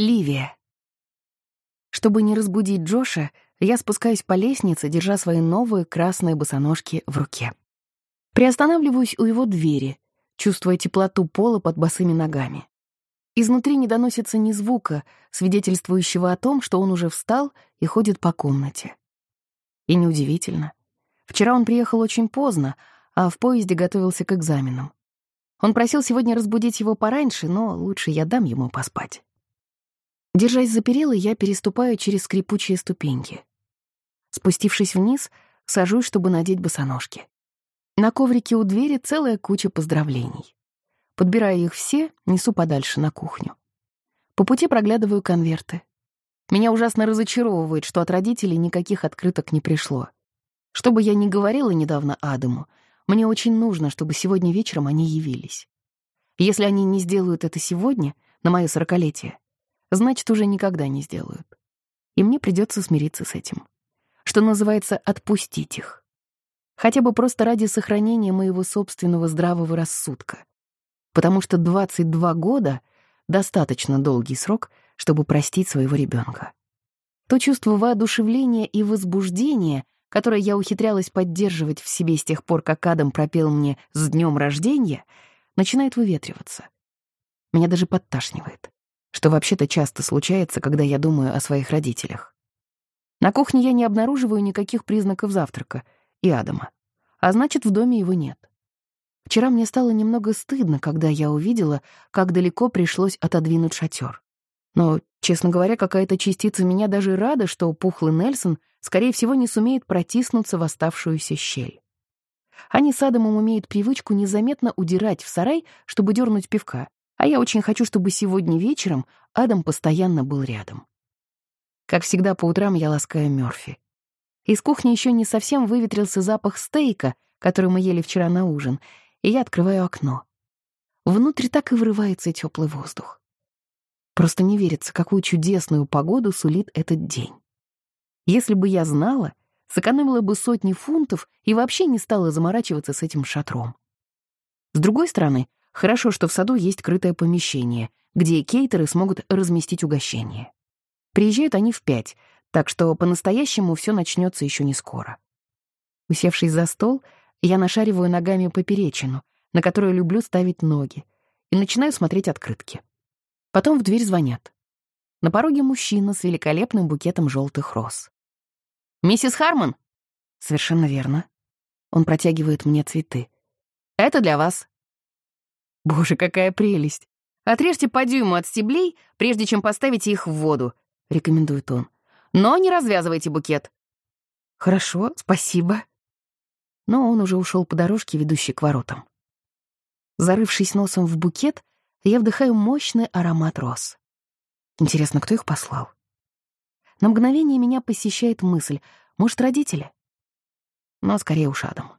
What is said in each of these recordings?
Ливия. Чтобы не разбудить Джоша, я спускаюсь по лестнице, держа свои новые красные босоножки в руке. Приостанавливаюсь у его двери, чувствуя теплоту пола под босыми ногами. Изнутри не доносится ни звука, свидетельствующего о том, что он уже встал и ходит по комнате. И неудивительно. Вчера он приехал очень поздно, а в поезде готовился к экзаменам. Он просил сегодня разбудить его пораньше, но лучше я дам ему поспать. Держась за перила, я переступаю через скрипучие ступеньки. Спустившись вниз, сажусь, чтобы надеть босоножки. На коврике у двери целая куча поздравлений. Подбираю их все, несу подальше на кухню. По пути проглядываю конверты. Меня ужасно разочаровывает, что от родителей никаких открыток не пришло. Что бы я ни говорила недавно Адаму, мне очень нужно, чтобы сегодня вечером они явились. Если они не сделают это сегодня, на мое сорокалетие, значит, уже никогда не сделают. И мне придется смириться с этим. Что называется, отпустить их. Хотя бы просто ради сохранения моего собственного здравого рассудка. Потому что 22 года — достаточно долгий срок, чтобы простить своего ребенка. То чувство воодушевления и возбуждения — которое я ухитрялась поддерживать в себе с тех пор, как Адам пропел мне «С днем рождения», начинает выветриваться. Меня даже подташнивает, что вообще-то часто случается, когда я думаю о своих родителях. На кухне я не обнаруживаю никаких признаков завтрака и Адама, а значит, в доме его нет. Вчера мне стало немного стыдно, когда я увидела, как далеко пришлось отодвинуть шатер. Но, честно говоря, какая-то частица меня даже рада, что пухлый Нельсон, скорее всего, не сумеет протиснуться в оставшуюся щель. Они с Адамом умеют привычку незаметно удирать в сарай, чтобы дернуть пивка, а я очень хочу, чтобы сегодня вечером Адам постоянно был рядом. Как всегда, по утрам я ласкаю Мёрфи. Из кухни еще не совсем выветрился запах стейка, который мы ели вчера на ужин, и я открываю окно. Внутрь так и врывается теплый воздух. Просто не верится, какую чудесную погоду сулит этот день. Если бы я знала, сэкономила бы сотни фунтов и вообще не стала заморачиваться с этим шатром. С другой стороны, хорошо, что в саду есть крытое помещение, где кейтеры смогут разместить угощение. Приезжают они в пять, так что по-настоящему все начнется еще не скоро. Усевшись за стол, я нашариваю ногами поперечину, на которую люблю ставить ноги, и начинаю смотреть открытки. Потом в дверь звонят. На пороге мужчина с великолепным букетом желтых роз. «Миссис Хармон?» «Совершенно верно». Он протягивает мне цветы. «Это для вас». «Боже, какая прелесть! Отрежьте по дюйму от стеблей, прежде чем поставите их в воду», — рекомендует он. «Но не развязывайте букет». «Хорошо, спасибо». Но он уже ушел по дорожке, ведущей к воротам. Зарывшись носом в букет, я вдыхаю мощный аромат роз. Интересно, кто их послал? На мгновение меня посещает мысль, может, родители? Но скорее уж Адам.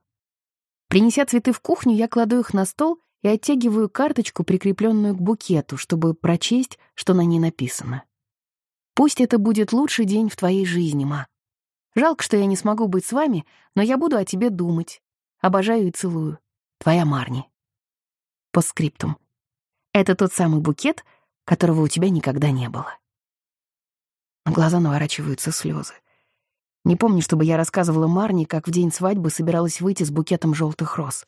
Принеся цветы в кухню, я кладу их на стол и оттягиваю карточку, прикрепленную к букету, чтобы прочесть, что на ней написано. «Пусть это будет лучший день в твоей жизни, ма. Жалко, что я не смогу быть с вами, но я буду о тебе думать. Обожаю и целую. Твоя Марни». По скриптум. Это тот самый букет, которого у тебя никогда не было. На глаза наворачиваются слезы. Не помню, чтобы я рассказывала Марни, как в день свадьбы собиралась выйти с букетом желтых роз.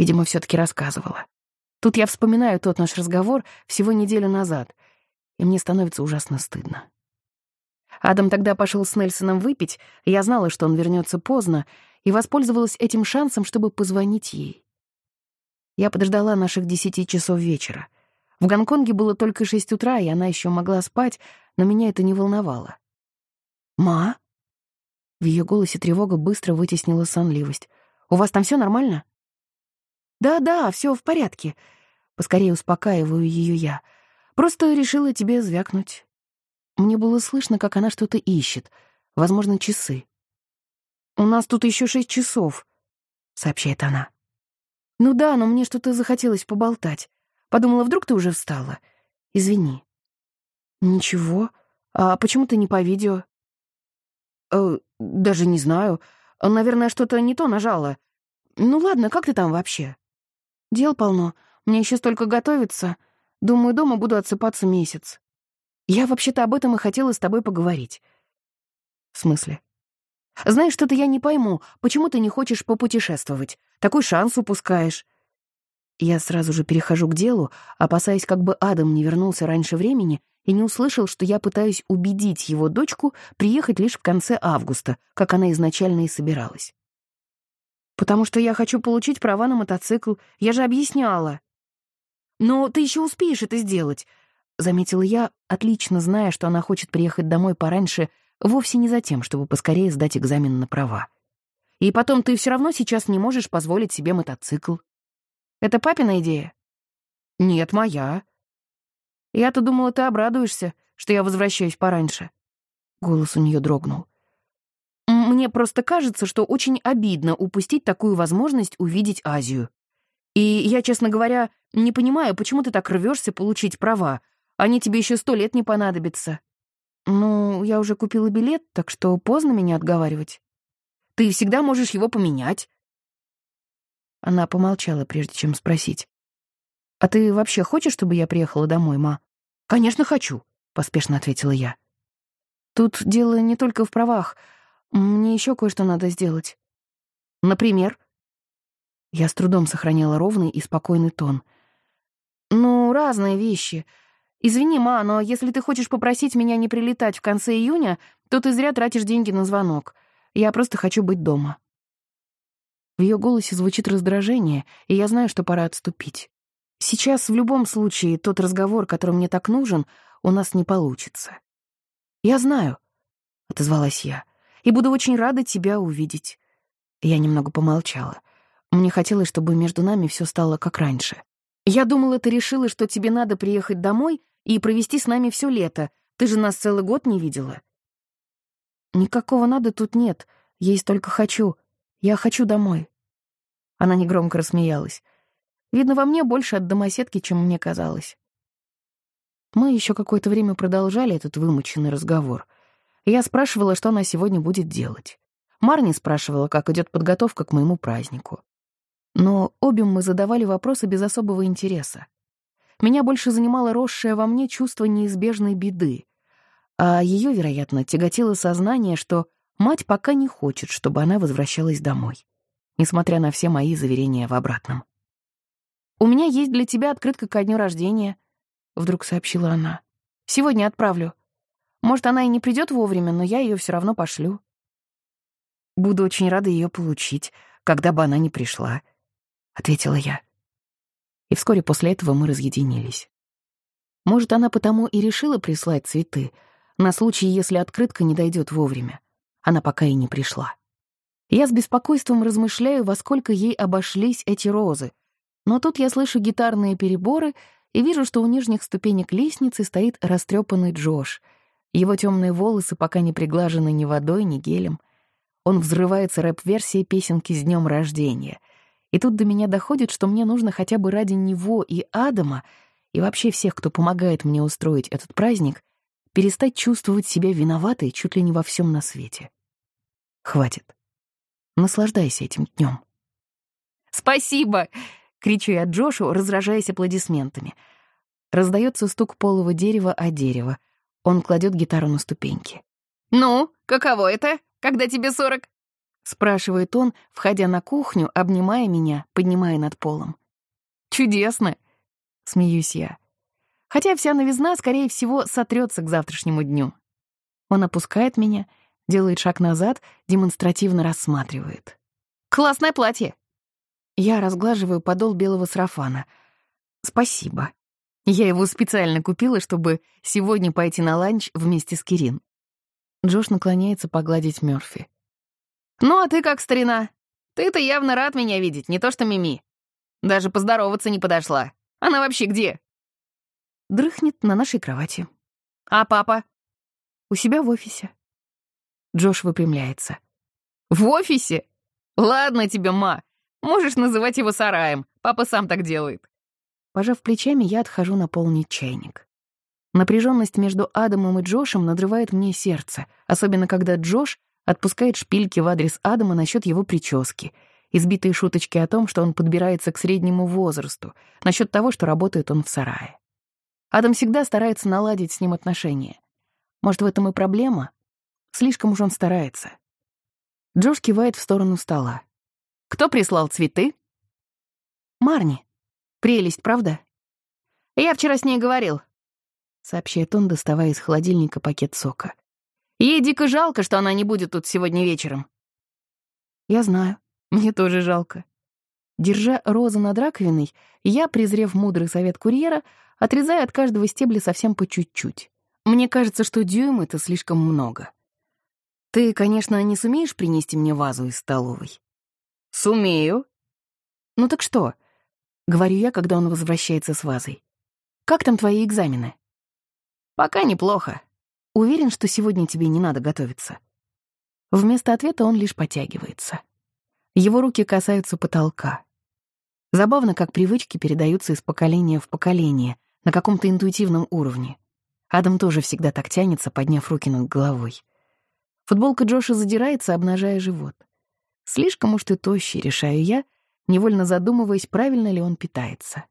Видимо, все таки рассказывала. Тут я вспоминаю тот наш разговор всего неделю назад, и мне становится ужасно стыдно. Адам тогда пошел с Нельсоном выпить, я знала, что он вернется поздно, и воспользовалась этим шансом, чтобы позвонить ей. Я подождала наших десяти часов вечера. В Гонконге было только шесть утра, и она еще могла спать, но меня это не волновало. «Ма?» В ее голосе тревога быстро вытеснила сонливость. «У вас там все нормально?» «Да-да, все в порядке», — поскорее успокаиваю ее я. «Просто решила тебе звякнуть». Мне было слышно, как она что-то ищет, возможно, часы. «У нас тут еще шесть часов», — сообщает она. «Ну да, но мне что-то захотелось поболтать. Подумала, вдруг ты уже встала. Извини». «Ничего. А почему ты не по видео?» э, «Даже не знаю. Наверное, что-то не то нажала. Ну ладно, как ты там вообще?» «Дел полно. Мне еще столько готовиться. Думаю, дома буду отсыпаться месяц». Я вообще-то об этом и хотела с тобой поговорить. В смысле? Знаешь, что-то я не пойму, почему ты не хочешь попутешествовать? Такой шанс упускаешь. Я сразу же перехожу к делу, опасаясь, как бы Адам не вернулся раньше времени и не услышал, что я пытаюсь убедить его дочку приехать лишь в конце августа, как она изначально и собиралась. «Потому что я хочу получить права на мотоцикл, я же объясняла». «Но ты еще успеешь это сделать», — заметила я, отлично зная, что она хочет приехать домой пораньше, вовсе не за тем, чтобы поскорее сдать экзамен на права. «И потом ты все равно сейчас не можешь позволить себе мотоцикл». «Это папина идея?» «Нет, моя», я-то думала, ты обрадуешься, что я возвращаюсь пораньше». Голос у нее дрогнул. «Мне просто кажется, что очень обидно упустить такую возможность увидеть Азию. И я, честно говоря, не понимаю, почему ты так рвешься получить права. Они тебе еще сто лет не понадобятся». «Ну, я уже купила билет, так что поздно меня отговаривать. Ты всегда можешь его поменять». Она помолчала, прежде чем спросить. «А ты вообще хочешь, чтобы я приехала домой, ма?» «Конечно, хочу», — поспешно ответила я. «Тут дело не только в правах. Мне еще кое-что надо сделать». «Например?» Я с трудом сохраняла ровный и спокойный тон. «Ну, разные вещи. Извини, ма, но если ты хочешь попросить меня не прилетать в конце июня, то ты зря тратишь деньги на звонок. Я просто хочу быть дома». В ее голосе звучит раздражение, и я знаю, что пора отступить. Сейчас в любом случае тот разговор, который мне так нужен, у нас не получится. «Я знаю», — отозвалась я, — «и буду очень рада тебя увидеть». Я немного помолчала. Мне хотелось, чтобы между нами все стало как раньше. «Я думала, ты решила, что тебе надо приехать домой и провести с нами все лето. Ты же нас целый год не видела». «Никакого надо тут нет. Есть только хочу. Я хочу домой». Она негромко рассмеялась. Видно, во мне больше от домоседки, чем мне казалось. Мы еще какое-то время продолжали этот вымученный разговор. Я спрашивала, что она сегодня будет делать. Марни спрашивала, как идет подготовка к моему празднику. Но обе мы задавали вопросы без особого интереса. Меня больше занимало росшее во мне чувство неизбежной беды, а ее, вероятно, тяготило сознание, что мать пока не хочет, чтобы она возвращалась домой, несмотря на все мои заверения в обратном. «У меня есть для тебя открытка ко дню рождения», — вдруг сообщила она. «Сегодня отправлю. Может, она и не придет вовремя, но я ее все равно пошлю». «Буду очень рада ее получить, когда бы она ни пришла», — ответила я. И вскоре после этого мы разъединились. Может, она потому и решила прислать цветы, на случай, если открытка не дойдет вовремя. Она пока и не пришла. Я с беспокойством размышляю, во сколько ей обошлись эти розы, но тут я слышу гитарные переборы и вижу, что у нижних ступенек лестницы стоит растрепанный Джош. Его темные волосы пока не приглажены ни водой, ни гелем. Он взрывается рэп-версией песенки «С днем рождения». И тут до меня доходит, что мне нужно хотя бы ради него и Адама, и вообще всех, кто помогает мне устроить этот праздник, перестать чувствовать себя виноватой чуть ли не во всем на свете. Хватит. Наслаждайся этим днем. «Спасибо!» Кричу я Джошу, разражаясь аплодисментами. Раздается стук полого дерева о дерево. Он кладет гитару на ступеньки. «Ну, каково это, когда тебе сорок?» Спрашивает он, входя на кухню, обнимая меня, поднимая над полом. «Чудесно!» — смеюсь я. Хотя вся новизна, скорее всего, сотрется к завтрашнему дню. Он опускает меня, делает шаг назад, демонстративно рассматривает. «Классное платье!» Я разглаживаю подол белого сарафана. Спасибо. Я его специально купила, чтобы сегодня пойти на ланч вместе с Кирин. Джош наклоняется погладить Мёрфи. «Ну, а ты как, старина? Ты-то явно рад меня видеть, не то что Мими. Даже поздороваться не подошла. Она вообще где?» Дрыхнет на нашей кровати. «А папа?» «У себя в офисе». Джош выпрямляется. «В офисе? Ладно тебе, ма. Можешь называть его сараем. Папа сам так делает. Пожав плечами, я отхожу наполнить чайник. Напряженность между Адамом и Джошем надрывает мне сердце, особенно когда Джош отпускает шпильки в адрес Адама насчет его прически, избитые шуточки о том, что он подбирается к среднему возрасту, насчет того, что работает он в сарае. Адам всегда старается наладить с ним отношения. Может, в этом и проблема? Слишком уж он старается. Джош кивает в сторону стола. «Кто прислал цветы?» «Марни. Прелесть, правда?» «Я вчера с ней говорил», — сообщает он, доставая из холодильника пакет сока. «Ей дико жалко, что она не будет тут сегодня вечером». «Я знаю. Мне тоже жалко». Держа розу над раковиной, я, презрев мудрый совет курьера, отрезаю от каждого стебля совсем по чуть-чуть. Мне кажется, что дюйм — это слишком много. Ты, конечно, не сумеешь принести мне вазу из столовой? Сумею. Ну так что? Говорю я, когда он возвращается с вазой. Как там твои экзамены? Пока неплохо. Уверен, что сегодня тебе не надо готовиться. Вместо ответа он лишь потягивается. Его руки касаются потолка. Забавно, как привычки передаются из поколения в поколение, на каком-то интуитивном уровне. Адам тоже всегда так тянется, подняв руки над головой. Футболка Джоша задирается, обнажая живот. Слишком уж ты тощий, решаю я, невольно задумываясь, правильно ли он питается.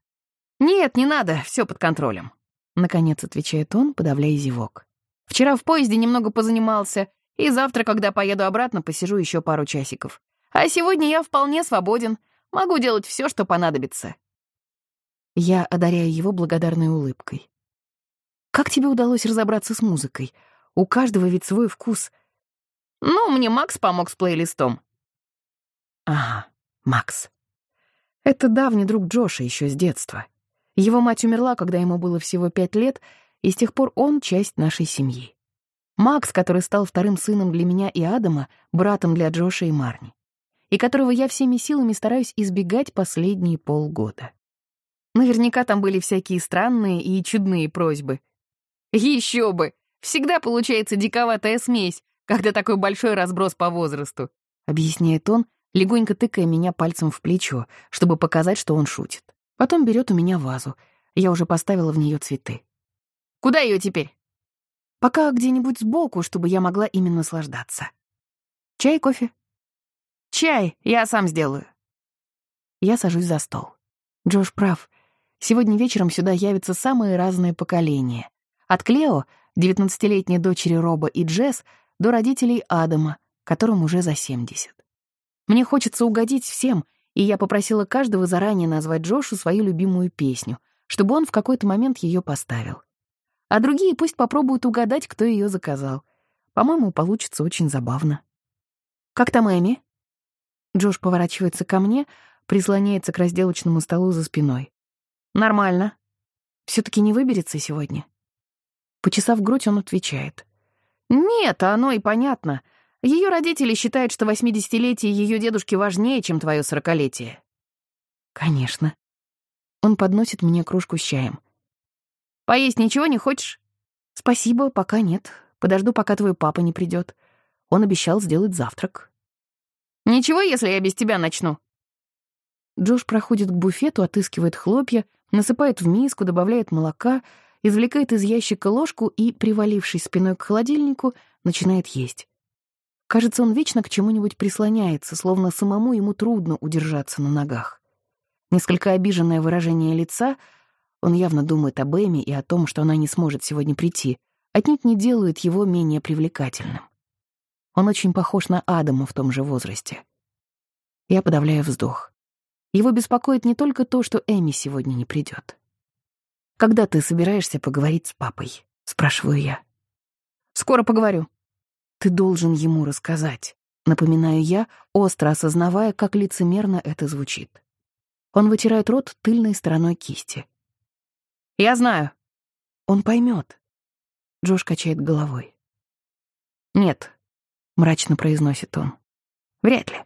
«Нет, не надо, все под контролем», — наконец отвечает он, подавляя зевок. «Вчера в поезде немного позанимался, и завтра, когда поеду обратно, посижу еще пару часиков. А сегодня я вполне свободен, могу делать все, что понадобится». Я одаряю его благодарной улыбкой. «Как тебе удалось разобраться с музыкой? У каждого ведь свой вкус. Ну, мне Макс помог с плейлистом. Ага, Макс. Это давний друг Джоша еще с детства. Его мать умерла, когда ему было всего пять лет, и с тех пор он — часть нашей семьи. Макс, который стал вторым сыном для меня и Адама, братом для Джоша и Марни, и которого я всеми силами стараюсь избегать последние полгода. Наверняка там были всякие странные и чудные просьбы. Еще бы! Всегда получается диковатая смесь, когда такой большой разброс по возрасту», — объясняет он, легонько тыкая меня пальцем в плечо, чтобы показать, что он шутит. Потом берет у меня вазу. Я уже поставила в нее цветы. «Куда ее теперь?» «Пока где-нибудь сбоку, чтобы я могла ими наслаждаться». «Чай, кофе?» «Чай, я сам сделаю». Я сажусь за стол. Джош прав. Сегодня вечером сюда явятся самые разные поколения. От Клео, девятнадцатилетней дочери Роба и Джесс, до родителей Адама, которым уже за 70. Мне хочется угодить всем, и я попросила каждого заранее назвать Джошу свою любимую песню, чтобы он в какой-то момент ее поставил. А другие пусть попробуют угадать, кто ее заказал. По-моему, получится очень забавно. «Как там Эми?» Джош поворачивается ко мне, прислоняется к разделочному столу за спиной. «Нормально. все таки не выберется сегодня?» Почесав грудь, он отвечает. «Нет, оно и понятно. Ее родители считают, что восьмидесятилетие ее дедушки важнее, чем твое сорокалетие». «Конечно». Он подносит мне кружку с чаем. «Поесть ничего не хочешь?» «Спасибо, пока нет. Подожду, пока твой папа не придет. Он обещал сделать завтрак». «Ничего, если я без тебя начну?» Джош проходит к буфету, отыскивает хлопья, насыпает в миску, добавляет молока — извлекает из ящика ложку и, привалившись спиной к холодильнику, начинает есть. Кажется, он вечно к чему-нибудь прислоняется, словно самому ему трудно удержаться на ногах. Несколько обиженное выражение лица, он явно думает об Эми и о том, что она не сможет сегодня прийти, отнюдь не делает его менее привлекательным. Он очень похож на Адама в том же возрасте. Я подавляю вздох. Его беспокоит не только то, что Эми сегодня не придет. «Когда ты собираешься поговорить с папой?» — спрашиваю я. «Скоро поговорю». «Ты должен ему рассказать», — напоминаю я, остро осознавая, как лицемерно это звучит. Он вытирает рот тыльной стороной кисти. «Я знаю». «Он поймет. Джош качает головой. «Нет», — мрачно произносит он. «Вряд ли».